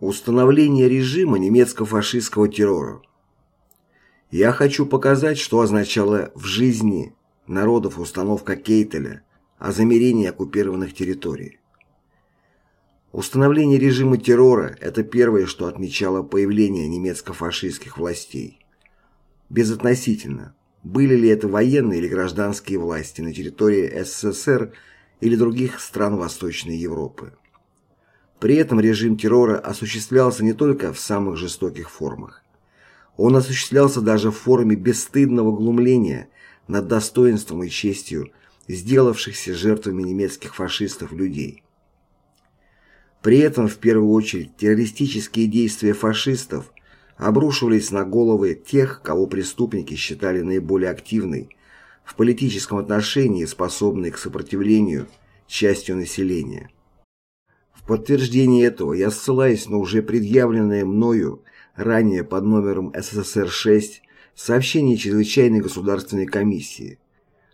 Установление режима немецко-фашистского террора. Я хочу показать, что означала в жизни народов установка Кейтеля о замерении оккупированных территорий. Установление режима террора – это первое, что отмечало появление немецко-фашистских властей. Безотносительно, были ли это военные или гражданские власти на территории СССР или других стран Восточной Европы. При этом режим террора осуществлялся не только в самых жестоких формах. Он осуществлялся даже в форме бесстыдного глумления над достоинством и честью сделавшихся жертвами немецких фашистов людей. При этом, в первую очередь, террористические действия фашистов обрушивались на головы тех, кого преступники считали наиболее активной, в политическом отношении способной к сопротивлению частью населения подтверждение этого я ссылаюсь на уже предъявленное мною ранее под номером СССР-6 сообщение Чрезвычайной государственной комиссии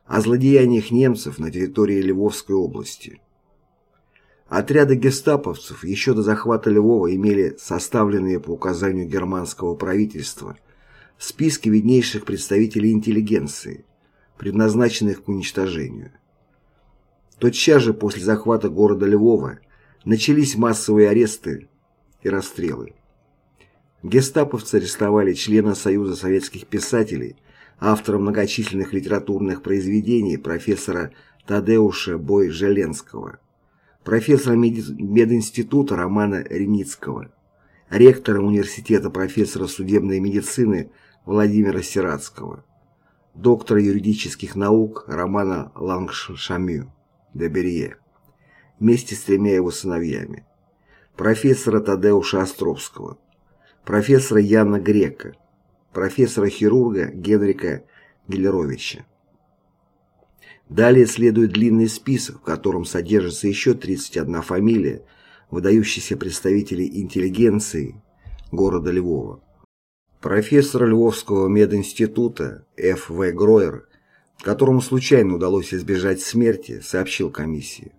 о злодеяниях немцев на территории Львовской области. Отряды гестаповцев еще до захвата Львова имели составленные по указанию германского правительства списки виднейших представителей интеллигенции, предназначенных к уничтожению. Тотчас же после захвата города Львова начались массовые аресты и расстрелы. Гестаповцы арестовали члена Союза советских писателей, автора многочисленных литературных произведений профессора Тадеуша Бой-Желенского, профессора мединститута Романа Реницкого, ректора университета профессора судебной медицины Владимира Сиратского, доктора юридических наук Романа Лангшамю де Берье вместе с тремя его сыновьями, профессора Тадеуша Островского, профессора Яна Грека, профессора-хирурга Генрика Гелеровича. Далее следует длинный список, в котором содержится еще 31 фамилия выдающихся представителей интеллигенции города Львова. Профессор Львовского мединститута Ф.В. Гроер, которому случайно удалось избежать смерти, сообщил комиссии.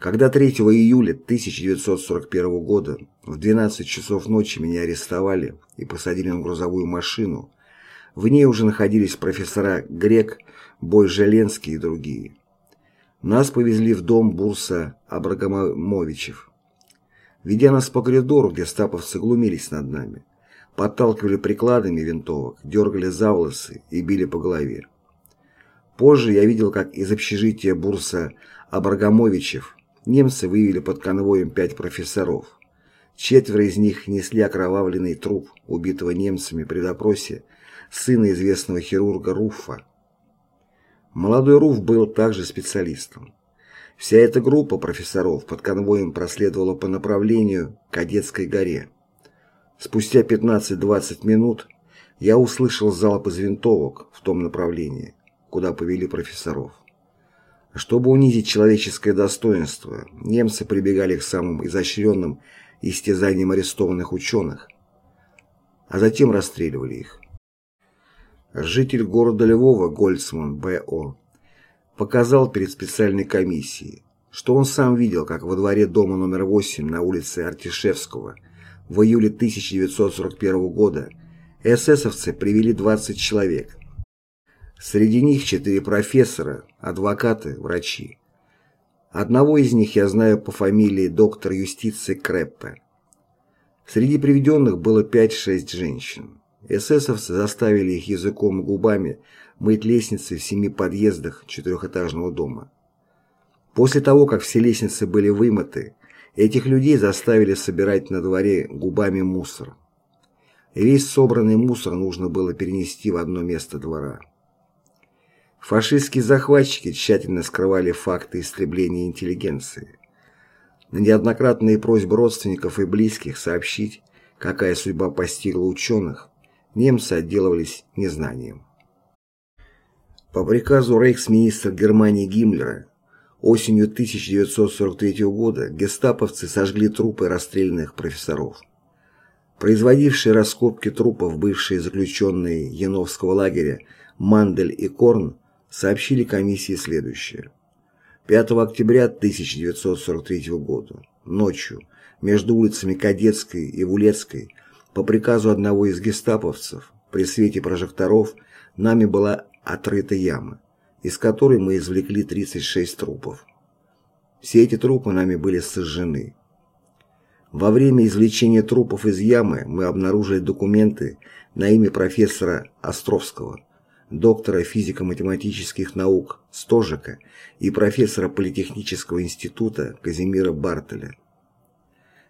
Когда 3 июля 1941 года в 12 часов ночи меня арестовали и посадили на грузовую машину, в ней уже находились профессора Грек, Бой Желенский и другие. Нас повезли в дом Бурса Абрагамовичев. Ведя нас по коридору, гестаповцы глумились над нами, подталкивали прикладами винтовок, дергали за волосы и били по голове. Позже я видел, как из общежития Бурса Абрагамовичев немцы вывели под конвоем пять профессоров. Четверо из них несли окровавленный труп убитого немцами при допросе сына известного хирурга Руффа. Молодой Руф был также специалистом. Вся эта группа профессоров под конвоем проследовала по направлению к Кадетской горе. Спустя 15-20 минут я услышал залп из винтовок в том направлении, куда повели профессоров. Чтобы унизить человеческое достоинство, немцы прибегали к самым изощренным истязаниям арестованных ученых, а затем расстреливали их. Житель города Львова Гольцман Б.О. показал перед специальной комиссией, что он сам видел, как во дворе дома номер 8 на улице Артишевского в июле 1941 года эсэсовцы привели 20 человек, Среди них четыре профессора, адвокаты, врачи. Одного из них я знаю по фамилии доктор юстиции Креппе. Среди приведенных было 5-6 женщин. Эсэсовцы заставили их языком и губами мыть лестницы в семи подъездах четырехэтажного дома. После того, как все лестницы были вымыты, этих людей заставили собирать на дворе губами мусор. Весь собранный мусор нужно было перенести в одно место двора. Фашистские захватчики тщательно скрывали факты истребления интеллигенции. На неоднократные просьбы родственников и близких сообщить, какая судьба постигла ученых, немцы отделывались незнанием. По приказу рейхсминистра Германии Гиммлера осенью 1943 года гестаповцы сожгли трупы расстрелянных профессоров. Производившие раскопки трупов бывшие заключенные Яновского лагеря Мандель и Корн сообщили комиссии следующее. 5 октября 1943 года ночью, между улицами Кадетской и Вулецкой, по приказу одного из гестаповцев, при свете прожекторов, нами была отрыта яма, из которой мы извлекли 36 трупов. Все эти трупы нами были сожжены. Во время извлечения трупов из ямы мы обнаружили документы на имя профессора Островского, доктора физико-математических наук Стожика и профессора Политехнического института Казимира Бартеля.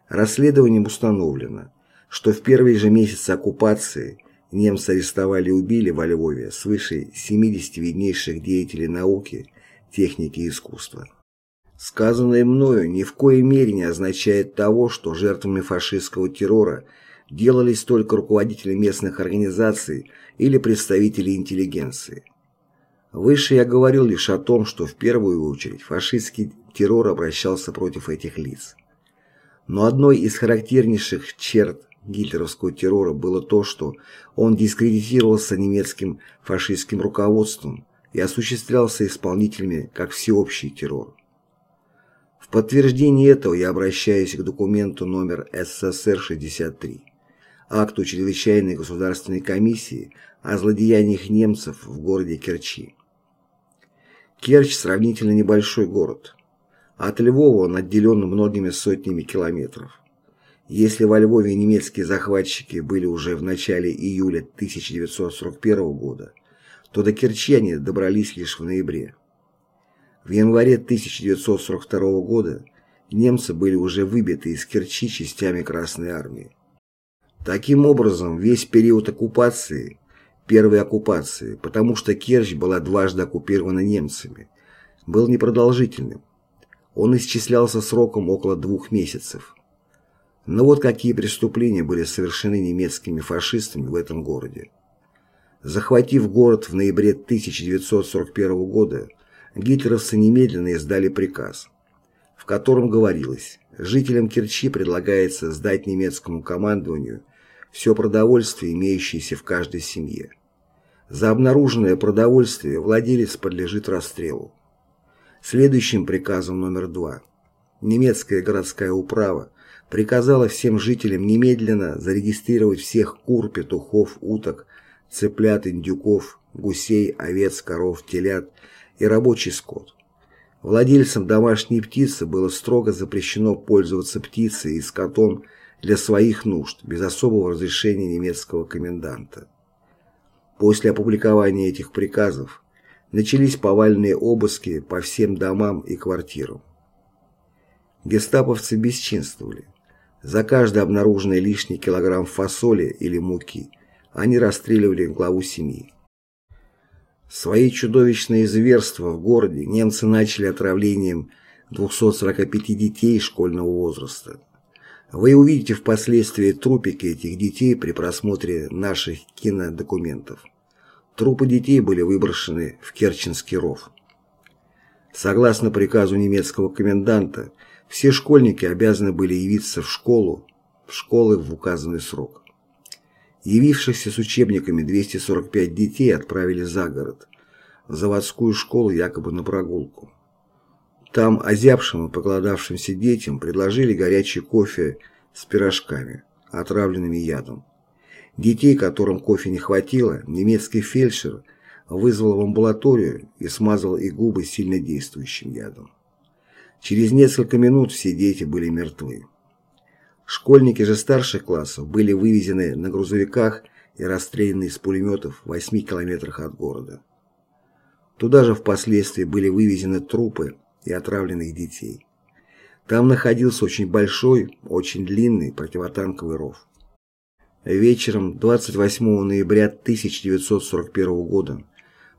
Расследованием установлено, что в первые же месяцы оккупации немцы арестовали и убили во Львове свыше 70 виднейших деятелей науки, техники и искусства. Сказанное мною ни в коей мере не означает того, что жертвами фашистского террора делались только руководители местных организаций или представители интеллигенции. Выше я говорил лишь о том, что в первую очередь фашистский террор обращался против этих лиц. Но одной из характернейших черт гитлеровского террора было то, что он дискредитировался немецким фашистским руководством и осуществлялся исполнителями как всеобщий террор. В подтверждение этого я обращаюсь к документу номер СССР-63, акту Чрезвычайной государственной комиссии о злодеяниях немцев в городе Керчи. Керчь сравнительно небольшой город. От Львова он отделен многими сотнями километров. Если во Львове немецкие захватчики были уже в начале июля 1941 года, то до Керчи они добрались лишь в ноябре. В январе 1942 года немцы были уже выбиты из Керчи частями Красной Армии. Таким образом, весь период оккупации, первой оккупации, потому что Керчь была дважды оккупирована немцами, был непродолжительным. Он исчислялся сроком около двух месяцев. Но вот какие преступления были совершены немецкими фашистами в этом городе. Захватив город в ноябре 1941 года, гитлеровцы немедленно издали приказ, в котором говорилось, жителям Керчи предлагается сдать немецкому командованию все продовольствие, имеющееся в каждой семье. За обнаруженное продовольствие владелец подлежит расстрелу. Следующим приказом номер два немецкая городская управа приказала всем жителям немедленно зарегистрировать всех кур, петухов, уток, цыплят, индюков, гусей, овец, коров, телят и рабочий скот. Владельцам домашней птицы было строго запрещено пользоваться птицей и скотом для своих нужд без особого разрешения немецкого коменданта. После опубликования этих приказов начались повальные обыски по всем домам и квартирам. Гестаповцы бесчинствовали. За каждый обнаруженный лишний килограмм фасоли или муки они расстреливали главу семьи. Свои чудовищные зверства в городе немцы начали отравлением 245 детей школьного возраста. Вы увидите впоследствии трупики этих детей при просмотре наших кинодокументов. Трупы детей были выброшены в Керченский ров. Согласно приказу немецкого коменданта, все школьники обязаны были явиться в школу, в школы в указанный срок. Явившихся с учебниками 245 детей отправили за город, в заводскую школу якобы на прогулку. Там озябшим и поголодавшимся детям предложили горячий кофе с пирожками, отравленными ядом. Детей, которым кофе не хватило, немецкий фельдшер вызвал в амбулаторию и смазал их губы сильнодействующим ядом. Через несколько минут все дети были мертвы. Школьники же старших классов были вывезены на грузовиках и расстреляны из пулеметов в 8 километрах от города. Туда же впоследствии были вывезены трупы и отравленных детей. Там находился очень большой, очень длинный противотанковый ров. Вечером 28 ноября 1941 года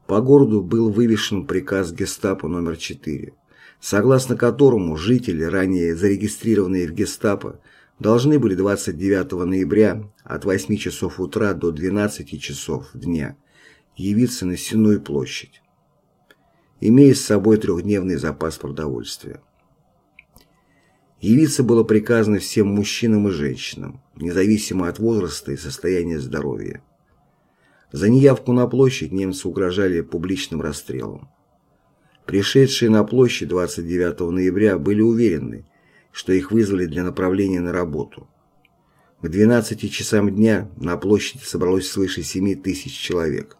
по городу был вывешен приказ гестапо номер 4, согласно которому жители, ранее зарегистрированные в гестапо, должны были 29 ноября от 8 часов утра до 12 часов дня явиться на Сенную площадь, имея с собой трехдневный запас продовольствия. Явиться было приказано всем мужчинам и женщинам, независимо от возраста и состояния здоровья. За неявку на площадь немцы угрожали публичным расстрелом. Пришедшие на площадь 29 ноября были уверены, что их вызвали для направления на работу. К 12 часам дня на площади собралось свыше 7 тысяч человек.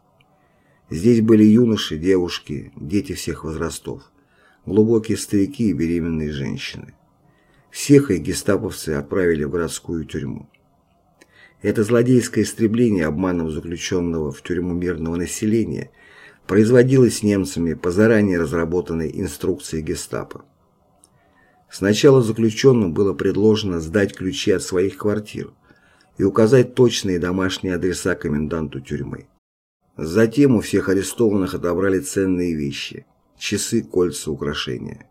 Здесь были юноши, девушки, дети всех возрастов, глубокие старики и беременные женщины. Всех их гестаповцы отправили в городскую тюрьму. Это злодейское истребление обманом заключенного в тюрьму мирного населения производилось немцами по заранее разработанной инструкции гестапо. Сначала заключенным было предложено сдать ключи от своих квартир и указать точные домашние адреса коменданту тюрьмы. Затем у всех арестованных отобрали ценные вещи – часы, кольца, украшения.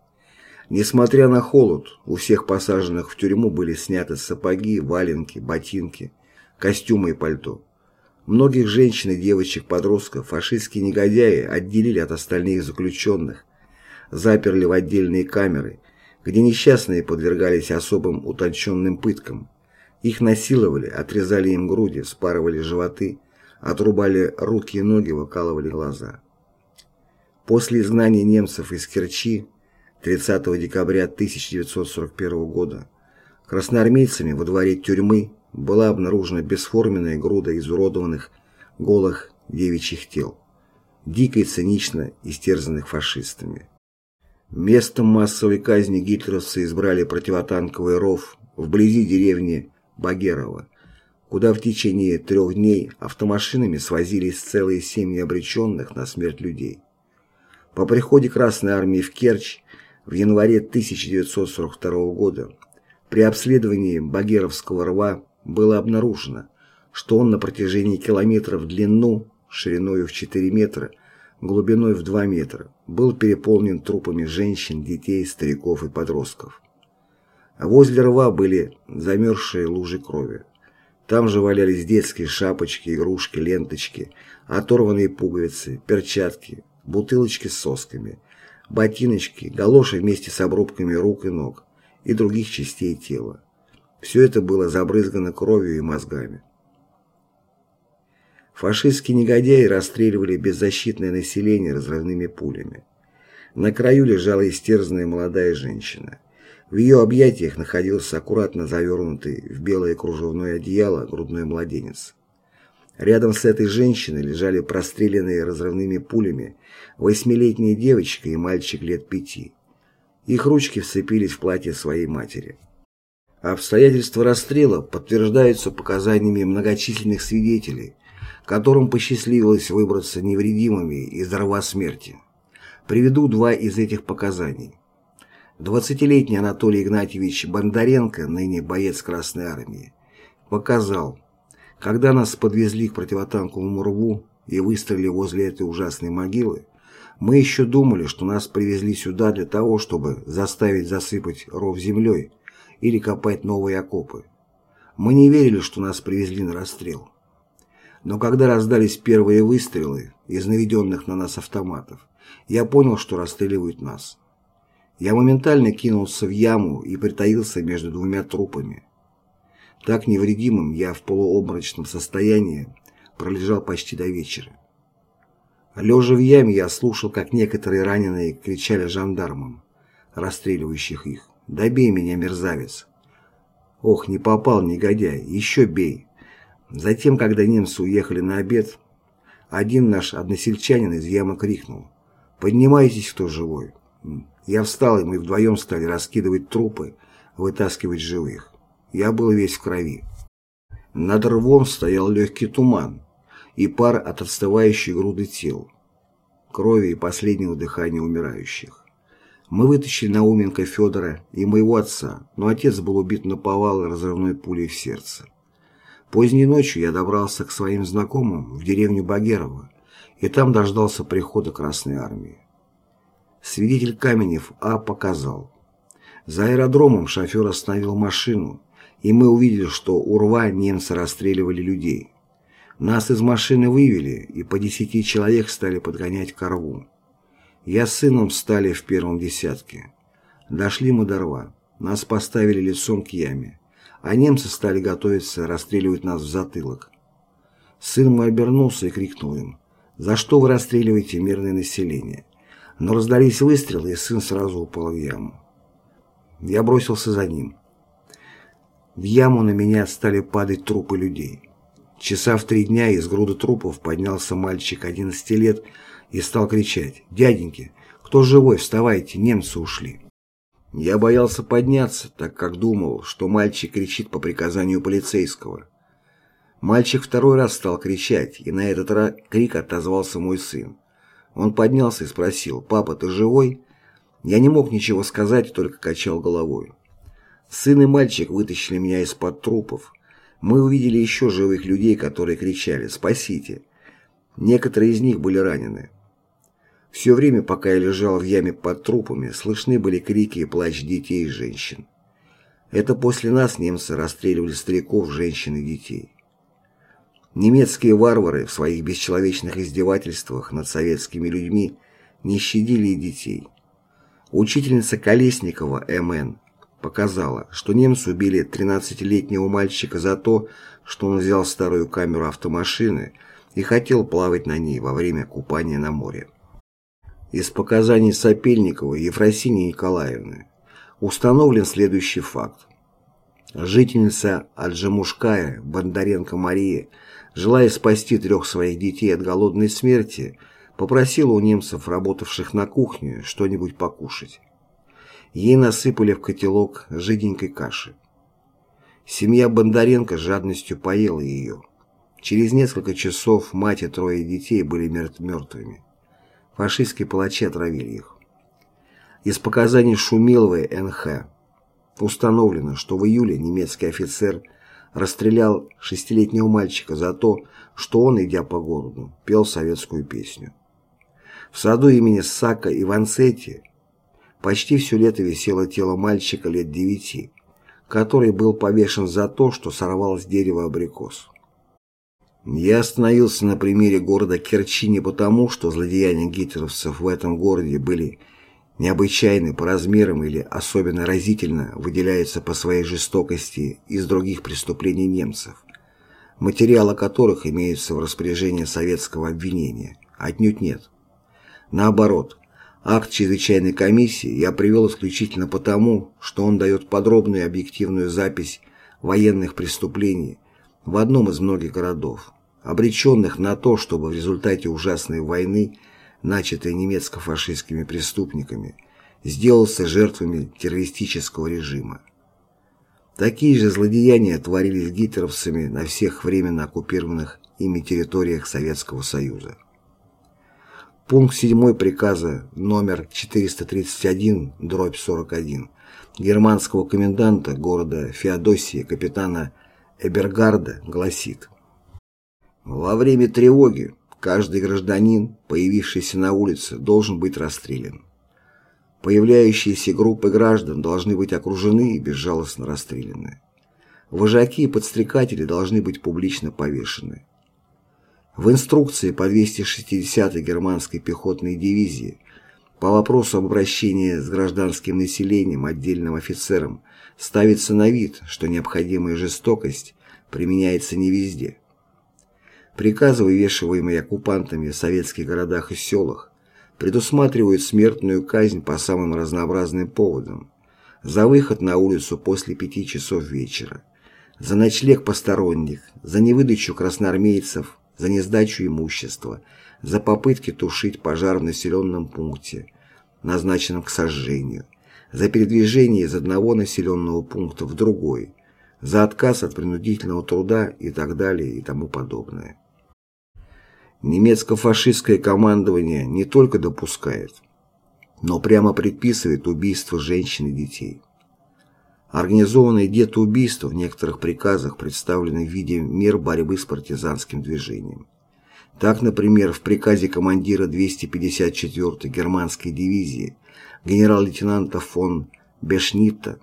Несмотря на холод, у всех посаженных в тюрьму были сняты сапоги, валенки, ботинки, костюмы и пальто. Многих женщин и девочек-подростков фашистские негодяи отделили от остальных заключенных, заперли в отдельные камеры, где несчастные подвергались особым утонченным пыткам. Их насиловали, отрезали им груди, спарывали животы, отрубали руки и ноги, выкалывали глаза. После изгнания немцев из Керчи 30 декабря 1941 года красноармейцами во дворе тюрьмы была обнаружена бесформенная груда изуродованных голых девичьих тел, дико и цинично истерзанных фашистами. Местом массовой казни гитлеровцы избрали противотанковый ров вблизи деревни Багерово, куда в течение трех дней автомашинами свозились целые семьи обреченных на смерть людей. По приходе Красной Армии в Керчь в январе 1942 года при обследовании Багеровского рва было обнаружено, что он на протяжении километра в длину, шириной в 4 метра, глубиной в 2 метра, был переполнен трупами женщин, детей, стариков и подростков. Возле рва были замерзшие лужи крови. Там же валялись детские шапочки, игрушки, ленточки, оторванные пуговицы, перчатки, бутылочки с сосками, ботиночки, галоши вместе с обрубками рук и ног и других частей тела. Все это было забрызгано кровью и мозгами. Фашистские негодяи расстреливали беззащитное население разрывными пулями. На краю лежала истерзанная молодая женщина. В ее объятиях находился аккуратно завернутый в белое кружевное одеяло грудной младенец. Рядом с этой женщиной лежали простреленные разрывными пулями восьмилетняя девочка и мальчик лет пяти. Их ручки вцепились в платье своей матери. Обстоятельства расстрела подтверждаются показаниями многочисленных свидетелей, которым посчастливилось выбраться невредимыми из рва смерти. Приведу два из этих показаний. Двадцатилетний Анатолий Игнатьевич Бондаренко, ныне боец Красной Армии, показал, когда нас подвезли к противотанковому рву и выстрелили возле этой ужасной могилы, мы еще думали, что нас привезли сюда для того, чтобы заставить засыпать ров землей, или копать новые окопы. Мы не верили, что нас привезли на расстрел. Но когда раздались первые выстрелы из наведенных на нас автоматов, я понял, что расстреливают нас. Я моментально кинулся в яму и притаился между двумя трупами. Так невредимым я в полуобморочном состоянии пролежал почти до вечера. Лежа в яме, я слушал, как некоторые раненые кричали жандармам, расстреливающих их. Добей меня, мерзавец. Ох, не попал, негодяй, еще бей. Затем, когда немцы уехали на обед, один наш односельчанин из ямы крикнул. «Поднимайтесь, кто живой!» Я встал, и мы вдвоем стали раскидывать трупы, вытаскивать живых. Я был весь в крови. Над рвом стоял легкий туман и пар от отстывающей груды тел, крови и последнего дыхания умирающих. Мы вытащили Науменко Федора и моего отца, но отец был убит на повал разрывной пулей в сердце. Поздней ночью я добрался к своим знакомым в деревню Багерово и там дождался прихода Красной Армии. Свидетель Каменев А. показал. За аэродромом шофер остановил машину, и мы увидели, что у рва немцы расстреливали людей. Нас из машины вывели, и по десяти человек стали подгонять к рву. Я с сыном стали в первом десятке. Дошли мы до рва. Нас поставили лицом к яме. А немцы стали готовиться расстреливать нас в затылок. Сын мой обернулся и крикнул им. «За что вы расстреливаете мирное население?» Но раздались выстрелы, и сын сразу упал в яму. Я бросился за ним. В яму на меня стали падать трупы людей. Часа в три дня из груды трупов поднялся мальчик 11 лет и стал кричать «Дяденьки, кто живой, вставайте, немцы ушли». Я боялся подняться, так как думал, что мальчик кричит по приказанию полицейского. Мальчик второй раз стал кричать, и на этот раз крик отозвался мой сын. Он поднялся и спросил «Папа, ты живой?» Я не мог ничего сказать, только качал головой. Сын и мальчик вытащили меня из-под трупов. Мы увидели еще живых людей, которые кричали «Спасите!». Некоторые из них были ранены. Все время, пока я лежал в яме под трупами, слышны были крики и плач детей и женщин. Это после нас немцы расстреливали стариков, женщин и детей. Немецкие варвары в своих бесчеловечных издевательствах над советскими людьми не щадили детей. Учительница Колесникова М.Н показала, что немцы убили 13-летнего мальчика за то, что он взял старую камеру автомашины и хотел плавать на ней во время купания на море. Из показаний Сапельникова Ефросинии Николаевны установлен следующий факт. Жительница Аджамушкая Бондаренко Мария, желая спасти трех своих детей от голодной смерти, попросила у немцев, работавших на кухне, что-нибудь покушать. Ей насыпали в котелок жиденькой каши. Семья Бондаренко жадностью поела ее. Через несколько часов мать и трое детей были мертвыми. Фашистские палачи отравили их. Из показаний Шумиловой Н.Х. установлено, что в июле немецкий офицер расстрелял шестилетнего мальчика за то, что он, идя по городу, пел советскую песню. В саду имени Сака и Ванцетти Почти все лето висело тело мальчика лет девяти, который был повешен за то, что сорвал с дерева абрикос. Я остановился на примере города Керчи не потому, что злодеяния гитлеровцев в этом городе были необычайны по размерам или особенно разительно выделяются по своей жестокости из других преступлений немцев, материалы которых имеются в распоряжении советского обвинения. Отнюдь нет. Наоборот, Акт чрезвычайной комиссии я привел исключительно потому, что он дает подробную объективную запись военных преступлений в одном из многих городов, обреченных на то, чтобы в результате ужасной войны, начатой немецко-фашистскими преступниками, сделался жертвами террористического режима. Такие же злодеяния творились гитлеровцами на всех временно оккупированных ими территориях Советского Союза. Пункт 7 приказа номер 431, дробь 41, германского коменданта города Феодосии капитана Эбергарда гласит «Во время тревоги каждый гражданин, появившийся на улице, должен быть расстрелян. Появляющиеся группы граждан должны быть окружены и безжалостно расстреляны. Вожаки и подстрекатели должны быть публично повешены. В инструкции по 260-й германской пехотной дивизии по вопросу об обращении с гражданским населением отдельным офицерам ставится на вид, что необходимая жестокость применяется не везде. Приказы, вывешиваемые оккупантами в советских городах и селах, предусматривают смертную казнь по самым разнообразным поводам, за выход на улицу после пяти часов вечера, за ночлег посторонних, за невыдачу красноармейцев, за несдачу имущества, за попытки тушить пожар в населенном пункте, назначенном к сожжению, за передвижение из одного населенного пункта в другой, за отказ от принудительного труда и так далее и тому подобное. Немецко-фашистское командование не только допускает, но прямо предписывает убийство женщин и детей. Организованные детоубийства в некоторых приказах представлены в виде мер борьбы с партизанским движением. Так, например, в приказе командира 254-й германской дивизии генерал-лейтенанта фон Бешнитта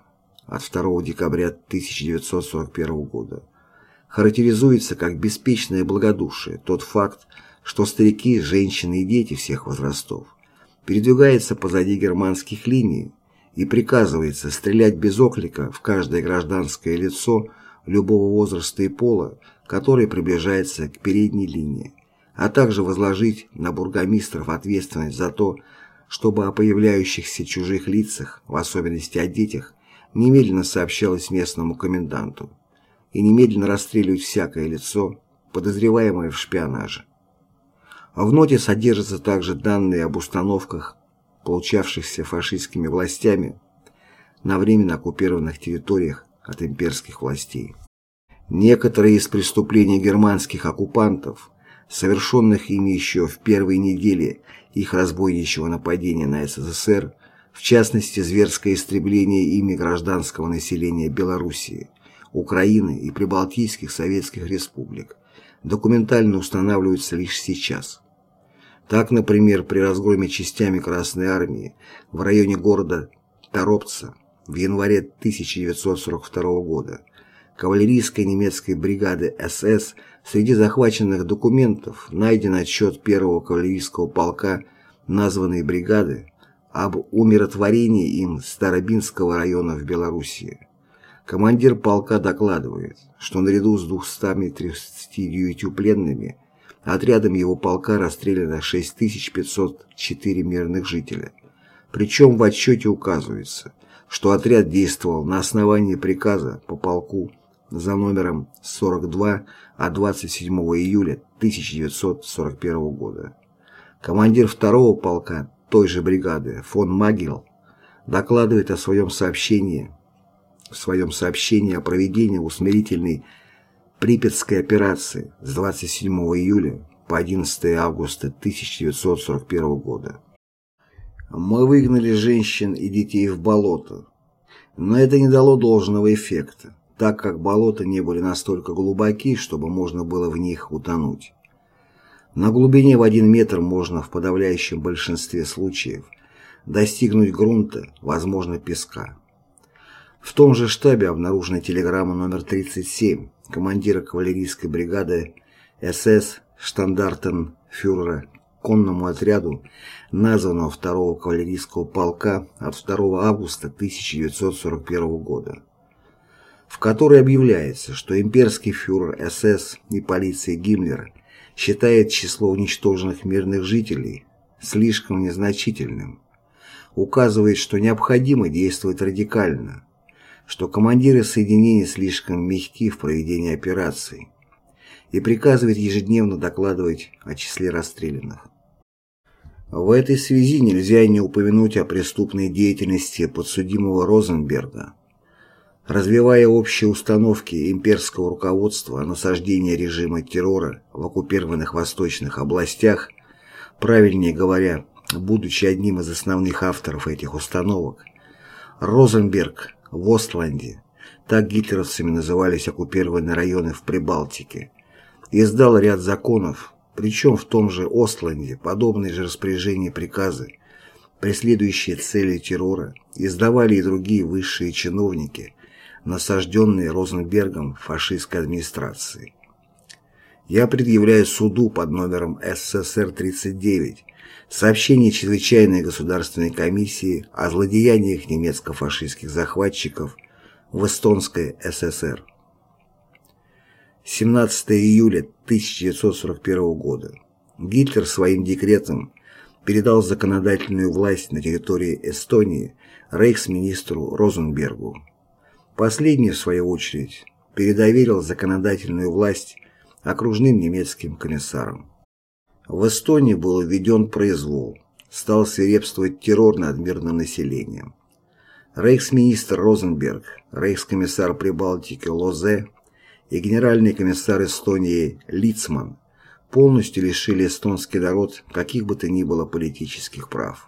от 2 декабря 1941 года. Характеризуется как беспечное благодушие тот факт, что старики, женщины и дети всех возрастов передвигаются позади германских линий и приказывается стрелять без оклика в каждое гражданское лицо любого возраста и пола, который приближается к передней линии, а также возложить на бургомистров ответственность за то, чтобы о появляющихся чужих лицах, в особенности о детях, немедленно сообщалось местному коменданту и немедленно расстреливать всякое лицо, подозреваемое в шпионаже. А в ноте содержатся также данные об установках, получавшихся фашистскими властями на временно оккупированных территориях от имперских властей. Некоторые из преступлений германских оккупантов, совершенных ими еще в первой неделе их разбойничьего нападения на СССР, в частности зверское истребление ими гражданского населения Белоруссии, Украины и прибалтийских советских республик, документально устанавливаются лишь сейчас. Так, например, при разгроме частями Красной Армии в районе города Торопца в январе 1942 года кавалерийской немецкой бригады СС среди захваченных документов найден отчет первого кавалерийского полка названной бригады об умиротворении им Старобинского района в Белоруссии. Командир полка докладывает, что наряду с 239 пленными отрядом его полка расстреляно 6504 мирных жителя. Причем в отчете указывается, что отряд действовал на основании приказа по полку за номером 42 от 27 июля 1941 года. Командир второго полка той же бригады фон Магел докладывает о своем сообщении в своем сообщении о проведении усмирительной Припятской операции с 27 июля по 11 августа 1941 года. Мы выгнали женщин и детей в болото, но это не дало должного эффекта так как болота не были настолько глубоки, чтобы можно было в них утонуть. На глубине в один метр можно в подавляющем большинстве случаев достигнуть грунта, возможно песка. В том же штабе обнаружена телеграмма номер 37 командира кавалерийской бригады СС Штандартенфюрера конному отряду, названного 2-го кавалерийского полка от 2 августа 1941 года в которой объявляется, что имперский фюрер СС и полиция Гиммлера считает число уничтоженных мирных жителей слишком незначительным, указывает, что необходимо действовать радикально, что командиры соединений слишком мягки в проведении операций и приказывает ежедневно докладывать о числе расстрелянных. В этой связи нельзя не упомянуть о преступной деятельности подсудимого Розенберга, Развивая общие установки имперского руководства о насаждении режима террора в оккупированных восточных областях, правильнее говоря, будучи одним из основных авторов этих установок, Розенберг в Остланде, так гитлеровцами назывались оккупированные районы в Прибалтике, издал ряд законов, причем в том же Остланде подобные же распоряжения приказы, преследующие цели террора, издавали и другие высшие чиновники – насажденные Розенбергом фашистской администрации. Я предъявляю суду под номером СССР-39 сообщение Чрезвычайной государственной комиссии о злодеяниях немецко-фашистских захватчиков в Эстонской ССР. 17 июля 1941 года Гитлер своим декретом передал законодательную власть на территории Эстонии рейхсминистру Розенбергу. Последний, в свою очередь, передоверил законодательную власть окружным немецким комиссарам. В Эстонии был введен произвол, стал свирепствовать террор над мирным населением. Рейхсминистр Розенберг, рейхскомиссар Прибалтики Лозе и генеральный комиссар Эстонии Лицман полностью лишили эстонский народ каких бы то ни было политических прав.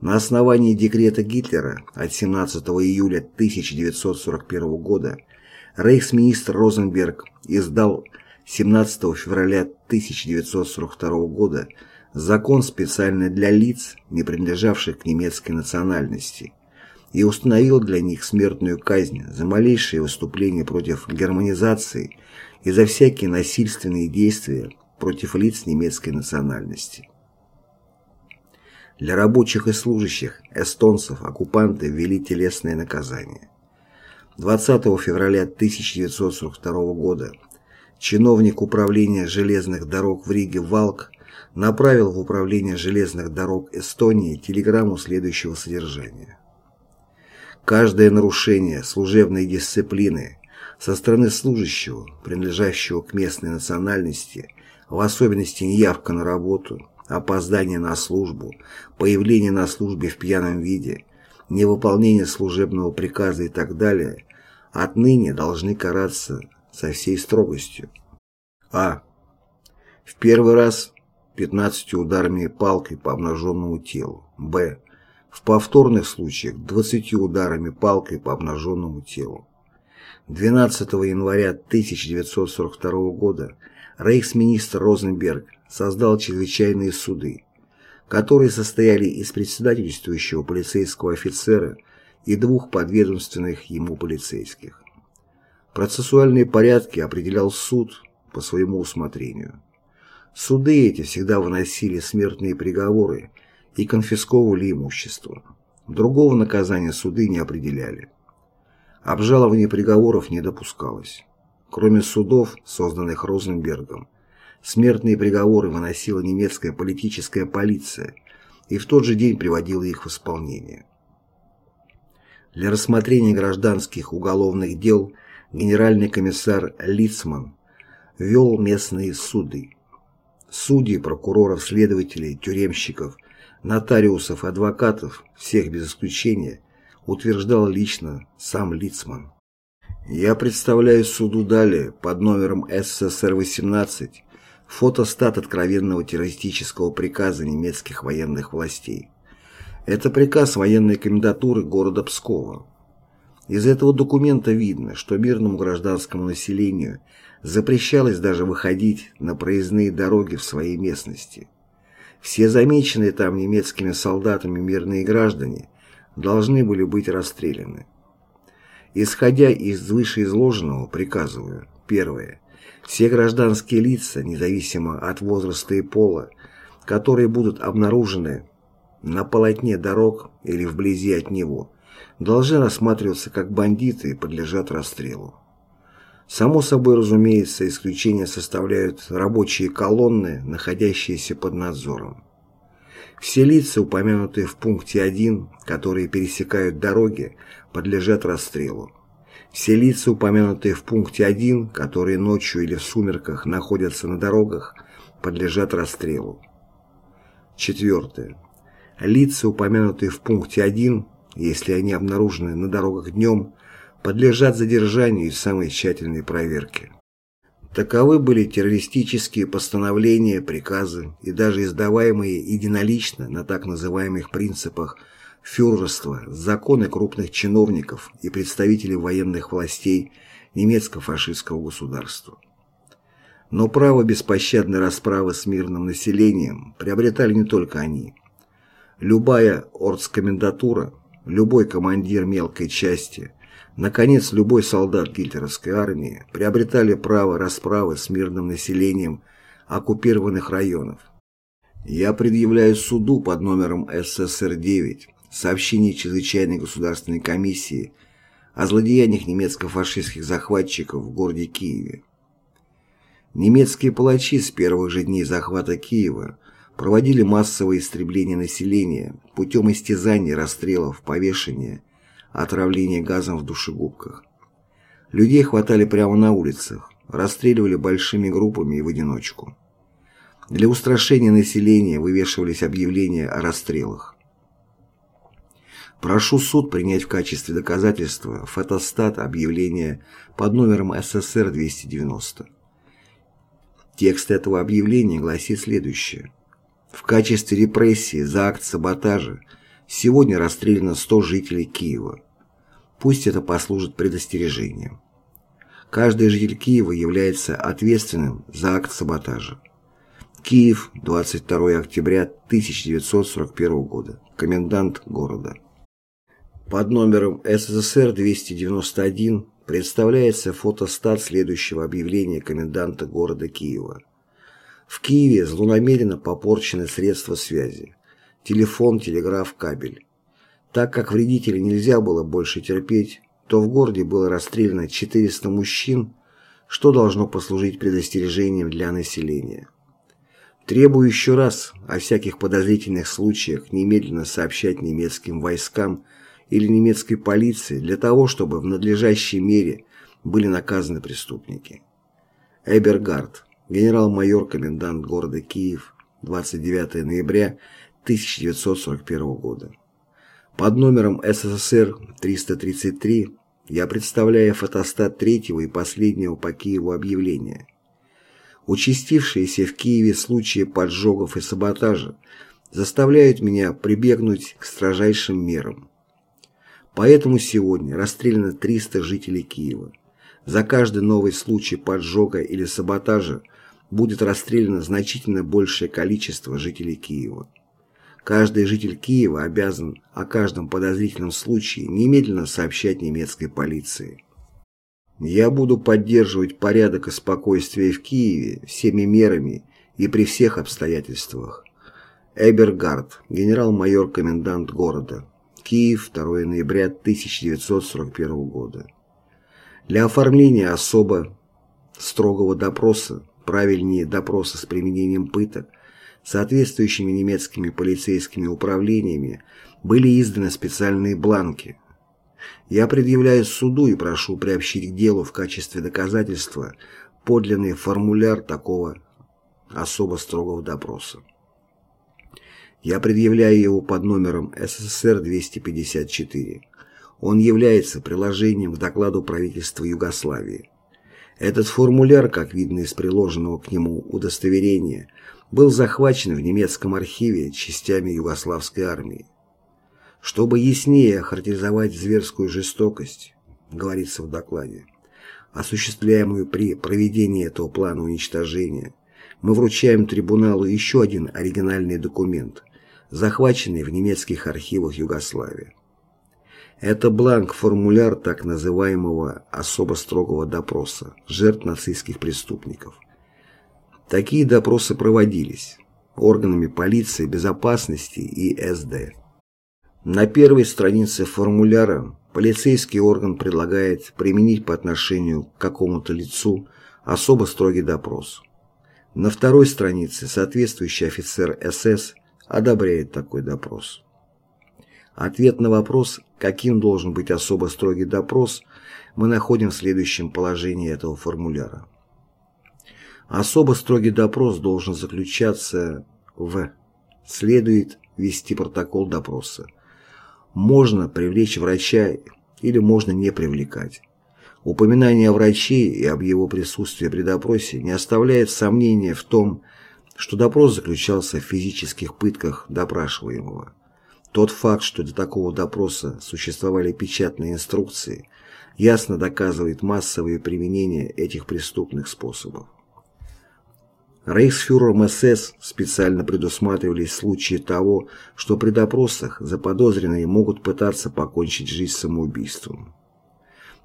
На основании декрета Гитлера от 17 июля 1941 года рейхсминистр Розенберг издал 17 февраля 1942 года закон специально для лиц, не принадлежавших к немецкой национальности, и установил для них смертную казнь за малейшие выступления против германизации и за всякие насильственные действия против лиц немецкой национальности. Для рабочих и служащих, эстонцев, оккупанты ввели телесное наказание. 20 февраля 1942 года чиновник управления железных дорог в Риге Валк направил в управление железных дорог Эстонии телеграмму следующего содержания. Каждое нарушение служебной дисциплины со стороны служащего, принадлежащего к местной национальности, в особенности неявка на работу, опоздание на службу, появление на службе в пьяном виде, невыполнение служебного приказа и так далее, отныне должны караться со всей строгостью. А. В первый раз 15 ударами палкой по обнаженному телу. Б. В повторных случаях 20 ударами палкой по обнаженному телу. 12 января 1942 года рейхсминистр Розенберг создал чрезвычайные суды, которые состояли из председательствующего полицейского офицера и двух подведомственных ему полицейских. Процессуальные порядки определял суд по своему усмотрению. Суды эти всегда выносили смертные приговоры и конфисковывали имущество. Другого наказания суды не определяли. Обжалование приговоров не допускалось. Кроме судов, созданных Розенбергом, смертные приговоры выносила немецкая политическая полиция и в тот же день приводила их в исполнение. Для рассмотрения гражданских уголовных дел генеральный комиссар Лицман вел местные суды. Судьи, прокуроров, следователей, тюремщиков, нотариусов, адвокатов, всех без исключения, утверждал лично сам Лицман. Я представляю суду далее под номером СССР-18 фотостат откровенного террористического приказа немецких военных властей. Это приказ военной комендатуры города Пскова. Из этого документа видно, что мирному гражданскому населению – Запрещалось даже выходить на проездные дороги в своей местности. Все замеченные там немецкими солдатами мирные граждане должны были быть расстреляны. Исходя из вышеизложенного, приказываю. Первое. Все гражданские лица, независимо от возраста и пола, которые будут обнаружены на полотне дорог или вблизи от него, должны рассматриваться как бандиты и подлежат расстрелу. Само собой разумеется, исключение составляют рабочие колонны, находящиеся под надзором. Все лица, упомянутые в пункте 1, которые пересекают дороги, подлежат расстрелу. Все лица, упомянутые в пункте 1, которые ночью или в сумерках находятся на дорогах, подлежат расстрелу. Четвертое. Лица, упомянутые в пункте 1, если они обнаружены на дорогах днем, подлежат задержанию и самой тщательной проверке. Таковы были террористические постановления, приказы и даже издаваемые единолично на так называемых принципах фюрерства законы крупных чиновников и представителей военных властей немецко-фашистского государства. Но право беспощадной расправы с мирным населением приобретали не только они. Любая ордскомендатура, любой командир мелкой части, Наконец, любой солдат гитлеровской армии приобретали право расправы с мирным населением оккупированных районов. Я предъявляю суду под номером СССР-9 сообщение чрезвычайной государственной комиссии о злодеяниях немецко-фашистских захватчиков в городе Киеве. Немецкие палачи с первых же дней захвата Киева проводили массовое истребление населения путем истязаний, расстрелов, повешения отравление газом в душегубках. Людей хватали прямо на улицах, расстреливали большими группами и в одиночку. Для устрашения населения вывешивались объявления о расстрелах. Прошу суд принять в качестве доказательства фотостат объявления под номером СССР-290. Текст этого объявления гласит следующее. В качестве репрессии за акт саботажа сегодня расстреляно 100 жителей Киева. Пусть это послужит предостережением. Каждый житель Киева является ответственным за акт саботажа. Киев, 22 октября 1941 года. Комендант города. Под номером СССР-291 представляется фотостат следующего объявления коменданта города Киева. В Киеве злонамеренно попорчены средства связи. Телефон, телеграф, кабель. Так как вредителей нельзя было больше терпеть, то в городе было расстреляно 400 мужчин, что должно послужить предостережением для населения. Требую еще раз о всяких подозрительных случаях немедленно сообщать немецким войскам или немецкой полиции для того, чтобы в надлежащей мере были наказаны преступники. Эбергард, генерал-майор, комендант города Киев, 29 ноября 1941 года. Под номером СССР 333 я представляю фотостат третьего и последнего по Киеву объявления. Участившиеся в Киеве случаи поджогов и саботажа заставляют меня прибегнуть к строжайшим мерам. Поэтому сегодня расстреляно 300 жителей Киева. За каждый новый случай поджога или саботажа будет расстреляно значительно большее количество жителей Киева. Каждый житель Киева обязан о каждом подозрительном случае немедленно сообщать немецкой полиции. Я буду поддерживать порядок и спокойствие в Киеве всеми мерами и при всех обстоятельствах. Эбергард, генерал-майор, комендант города. Киев, 2 ноября 1941 года. Для оформления особо строгого допроса, правильнее допроса с применением пыток, соответствующими немецкими полицейскими управлениями были изданы специальные бланки. Я предъявляю суду и прошу приобщить к делу в качестве доказательства подлинный формуляр такого особо строгого допроса. Я предъявляю его под номером СССР-254. Он является приложением к докладу правительства Югославии. Этот формуляр, как видно из приложенного к нему удостоверения, был захвачен в немецком архиве частями югославской армии. Чтобы яснее охарактеризовать зверскую жестокость, говорится в докладе, осуществляемую при проведении этого плана уничтожения, мы вручаем трибуналу еще один оригинальный документ, захваченный в немецких архивах Югославии. Это бланк-формуляр так называемого особо строгого допроса жертв нацистских преступников. Такие допросы проводились органами полиции, безопасности и СД. На первой странице формуляра полицейский орган предлагает применить по отношению к какому-то лицу особо строгий допрос. На второй странице соответствующий офицер СС одобряет такой допрос. Ответ на вопрос, каким должен быть особо строгий допрос, мы находим в следующем положении этого формуляра. Особо строгий допрос должен заключаться в следует вести протокол допроса. Можно привлечь врача или можно не привлекать. Упоминание о враче и об его присутствии при допросе не оставляет сомнения в том, что допрос заключался в физических пытках допрашиваемого. Тот факт, что для такого допроса существовали печатные инструкции, ясно доказывает массовое применение этих преступных способов. Рейхсфюрером СС специально предусматривались случаи того, что при допросах заподозренные могут пытаться покончить жизнь самоубийством.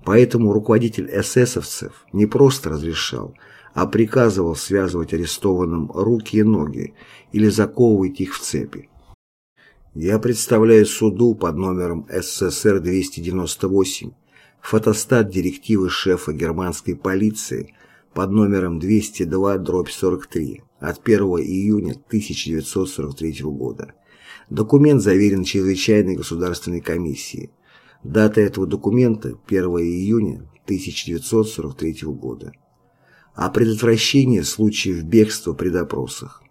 Поэтому руководитель эсэсовцев не просто разрешал, а приказывал связывать арестованным руки и ноги или заковывать их в цепи. Я представляю суду под номером СССР-298 фотостат директивы шефа германской полиции под номером 202-43 от 1 июня 1943 года. Документ заверен чрезвычайной государственной комиссией. Дата этого документа 1 июня 1943 года о предотвращении случаев бегства при допросах.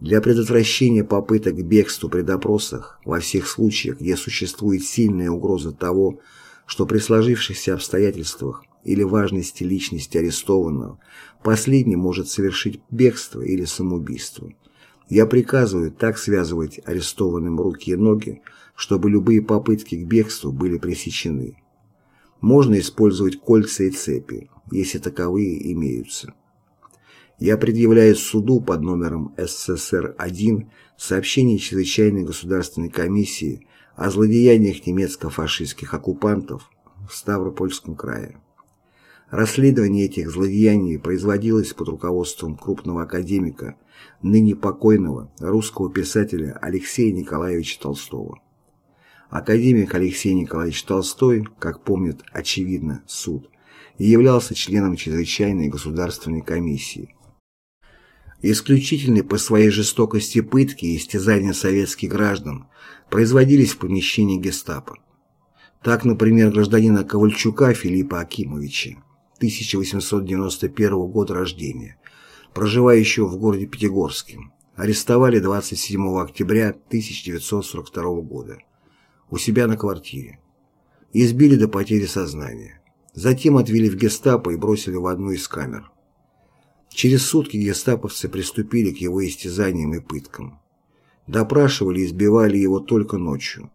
Для предотвращения попыток бегства при допросах во всех случаях, где существует сильная угроза того, что при сложившихся обстоятельствах или важности личности арестованного последний может совершить бегство или самоубийство. Я приказываю так связывать арестованным руки и ноги, чтобы любые попытки к бегству были пресечены. Можно использовать кольца и цепи, если таковые имеются. Я предъявляю суду под номером СССР-1 сообщение Чрезвычайной государственной комиссии о злодеяниях немецко-фашистских оккупантов в Ставропольском крае. Расследование этих злодеяний производилось под руководством крупного академика, ныне покойного русского писателя Алексея Николаевича Толстого. Академик Алексей Николаевич Толстой, как помнит очевидно суд, являлся членом чрезвычайной государственной комиссии. Исключительные по своей жестокости пытки и истязания советских граждан производились в помещении гестапо. Так, например, гражданина Ковальчука Филиппа Акимовича, 1891 года рождения, проживающего в городе Пятигорске, арестовали 27 октября 1942 года у себя на квартире. Избили до потери сознания. Затем отвели в гестапо и бросили в одну из камер. Через сутки гестаповцы приступили к его истязаниям и пыткам. Допрашивали и избивали его только ночью.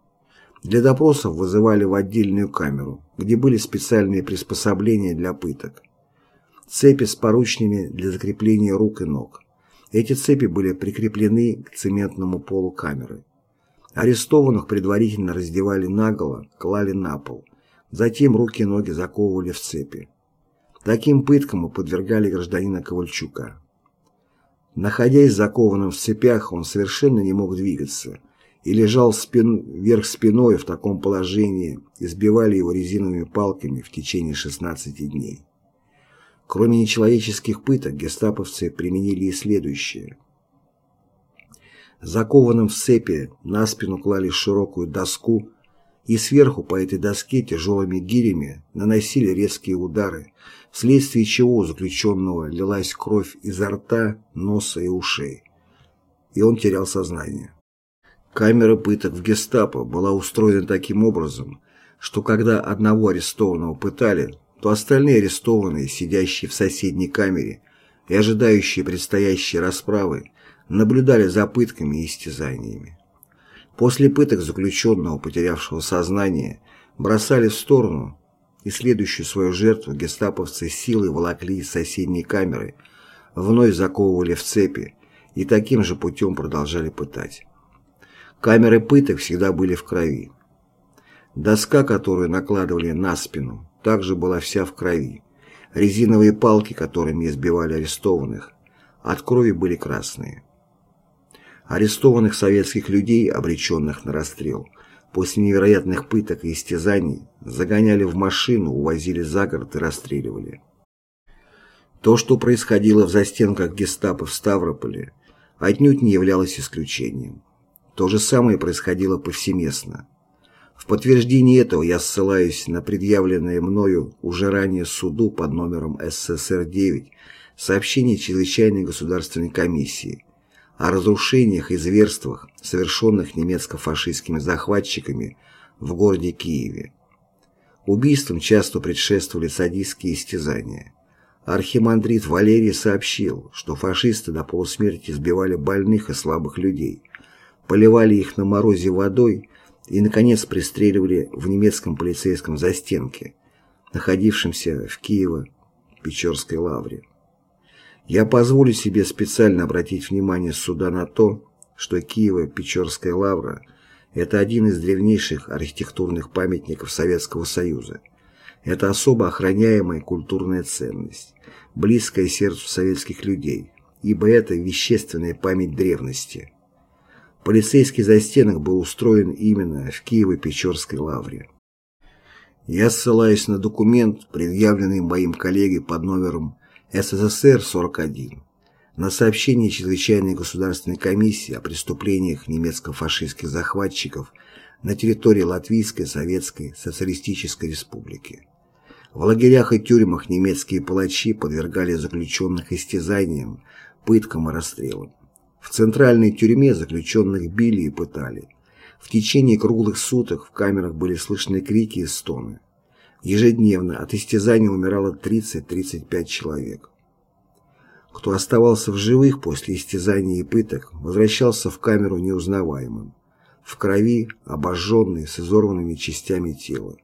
Для допросов вызывали в отдельную камеру, где были специальные приспособления для пыток. Цепи с поручнями для закрепления рук и ног. Эти цепи были прикреплены к цементному полу камеры. Арестованных предварительно раздевали наголо, клали на пол. Затем руки и ноги заковывали в цепи. Таким пыткам подвергали гражданина Ковальчука. Находясь закованным в цепях, он совершенно не мог двигаться и лежал спин, вверх спиной в таком положении, избивали его резиновыми палками в течение 16 дней. Кроме нечеловеческих пыток, гестаповцы применили и следующее. Закованным в цепи на спину клали широкую доску и сверху по этой доске тяжелыми гирями наносили резкие удары, вследствие чего у заключенного лилась кровь изо рта, носа и ушей, и он терял сознание. Камера пыток в гестапо была устроена таким образом, что когда одного арестованного пытали, то остальные арестованные, сидящие в соседней камере и ожидающие предстоящей расправы, наблюдали за пытками и истязаниями. После пыток заключенного, потерявшего сознание, бросали в сторону, и следующую свою жертву гестаповцы силой волокли из соседней камеры, вновь заковывали в цепи и таким же путем продолжали пытать. Камеры пыток всегда были в крови. Доска, которую накладывали на спину, также была вся в крови. Резиновые палки, которыми избивали арестованных, от крови были красные. Арестованных советских людей, обреченных на расстрел, после невероятных пыток и истязаний, загоняли в машину, увозили за город и расстреливали. То, что происходило в застенках гестапо в Ставрополе, отнюдь не являлось исключением. То же самое происходило повсеместно. В подтверждение этого я ссылаюсь на предъявленное мною уже ранее суду под номером СССР-9 сообщение Чрезвычайной государственной комиссии о разрушениях и зверствах, совершенных немецко-фашистскими захватчиками в городе Киеве. Убийствам часто предшествовали садистские истязания. Архимандрит Валерий сообщил, что фашисты до полусмерти избивали больных и слабых людей, поливали их на морозе водой и, наконец, пристреливали в немецком полицейском застенке, находившемся в Киево-Печорской лавре. Я позволю себе специально обратить внимание суда на то, что Киево-Печорская лавра – это один из древнейших архитектурных памятников Советского Союза. Это особо охраняемая культурная ценность, близкая сердцу советских людей, ибо это вещественная память древности – Полицейский застенок был устроен именно в Киево-Печорской лавре. Я ссылаюсь на документ, предъявленный моим коллегой под номером СССР-41, на сообщение Чрезвычайной государственной комиссии о преступлениях немецко-фашистских захватчиков на территории Латвийской Советской Социалистической Республики. В лагерях и тюрьмах немецкие палачи подвергали заключенных истязаниям, пыткам и расстрелам. В центральной тюрьме заключенных били и пытали. В течение круглых суток в камерах были слышны крики и стоны. Ежедневно от истязаний умирало 30-35 человек. Кто оставался в живых после истязаний и пыток, возвращался в камеру неузнаваемым, в крови, обожженный, с изорванными частями тела.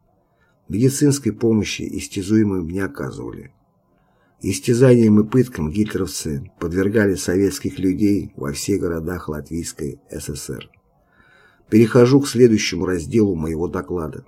Медицинской помощи истязуемым не оказывали. Истязаниям и пыткам гитлеровцы подвергали советских людей во всех городах Латвийской ССР. Перехожу к следующему разделу моего доклада.